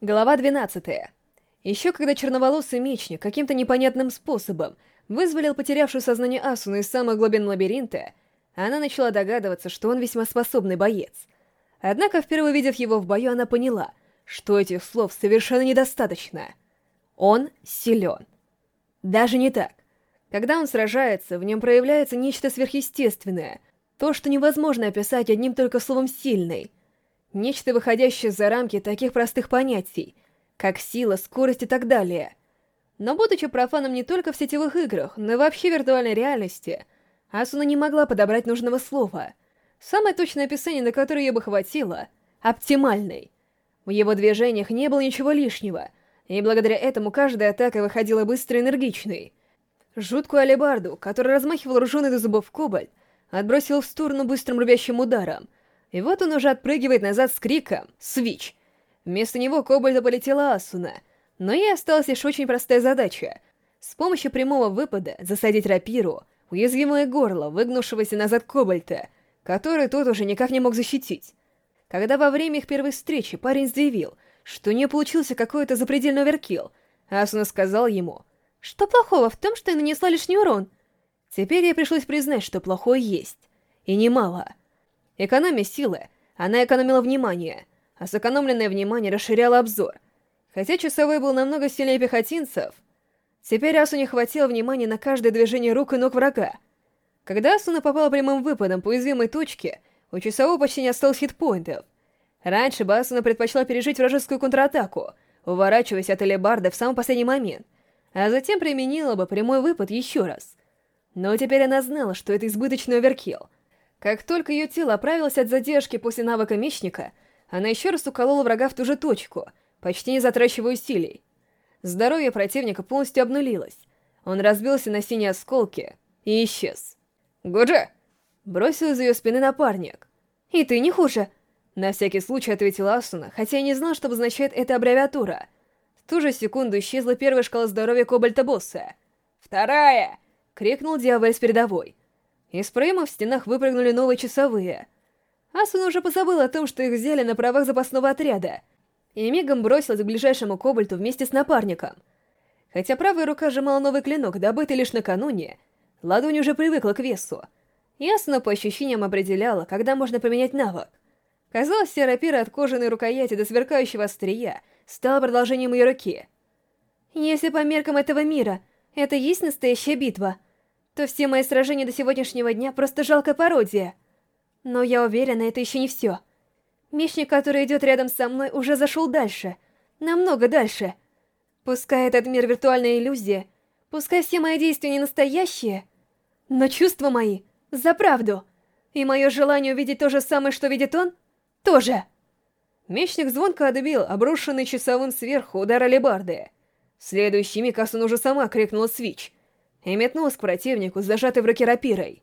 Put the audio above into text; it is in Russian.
Глава 12. Еще когда черноволосый мечник каким-то непонятным способом вызволил потерявшую сознание Асуну из самых глубин лабиринта, она начала догадываться, что он весьма способный боец. Однако, впервые увидев его в бою, она поняла, что этих слов совершенно недостаточно. Он силен. Даже не так. Когда он сражается, в нем проявляется нечто сверхъестественное, то, что невозможно описать одним только словом «сильный», Нечто, выходящее за рамки таких простых понятий, как сила, скорость и так далее. Но будучи профаном не только в сетевых играх, но и вообще в виртуальной реальности, Асуна не могла подобрать нужного слова. Самое точное описание, на которое ее бы хватило — оптимальный. В его движениях не было ничего лишнего, и благодаря этому каждая атака выходила быстрой и энергичной. Жуткую алебарду, которая размахивал руженый до зубов кобальт, отбросил в сторону быстрым рубящим ударом — и вот он уже отпрыгивает назад с криком «Свич!». Вместо него кобальда полетела Асуна, но ей осталась лишь очень простая задача. С помощью прямого выпада засадить рапиру, уязвимое горло выгнувшегося назад кобальта, который тот уже никак не мог защитить. Когда во время их первой встречи парень заявил, что не получился какой-то запредельный оверкилл, Асуна сказал ему, «Что плохого в том, что я нанесла лишний урон?» Теперь ей пришлось признать, что плохое есть. И немало. Экономя силы, она экономила внимание, а сэкономленное внимание расширяло обзор. Хотя часовой был намного сильнее пехотинцев, теперь Асу не хватило внимания на каждое движение рук и ног врага. Когда Асуна попала прямым выпадом по уязвимой точке, у часового почти не осталось хитпоинтов. Раньше бы Асуна предпочла пережить вражескую контратаку, уворачиваясь от Элебарда в самый последний момент, а затем применила бы прямой выпад еще раз. Но теперь она знала, что это избыточный оверкилл, как только ее тело оправилось от задержки после навыка мечника, она еще раз уколола врага в ту же точку, почти не затрачивая усилий. Здоровье противника полностью обнулилось. Он разбился на синие осколки и исчез. «Гуджи!» — бросил из ее спины напарник. «И ты не хуже!» На всякий случай ответила Асуна, хотя я не знал, что обозначает эта аббревиатура. В ту же секунду исчезла первая шкала здоровья Кобальта-босса. «Вторая!» — крикнул дьявол с передовой. Из проема в стенах выпрыгнули новые часовые. Асуна уже позабыл о том, что их взяли на правах запасного отряда, и мигом бросилась к ближайшему кобальту вместе с напарником. Хотя правая рука сжимала новый клинок, добытый лишь накануне, ладонь уже привыкла к весу. Ясно по ощущениям определяла, когда можно поменять навык. Казалось, пира от кожаной рукояти до сверкающего острия стала продолжением ее руки. Если по меркам этого мира это есть настоящая битва — то все мои сражения до сегодняшнего дня просто жалкая пародия. Но я уверена, это еще не все. Мечник, который идет рядом со мной, уже зашел дальше. Намного дальше. Пускай этот мир виртуальная иллюзия, пускай все мои действия не настоящие, но чувства мои за правду. И мое желание увидеть то же самое, что видит он, тоже. Мечник звонко отбил обрушенный часовым сверху удар алебарды. В следующий миг Асун уже сама крикнула «Свич!» И метнулась к противнику, зажатой в руке рапирой.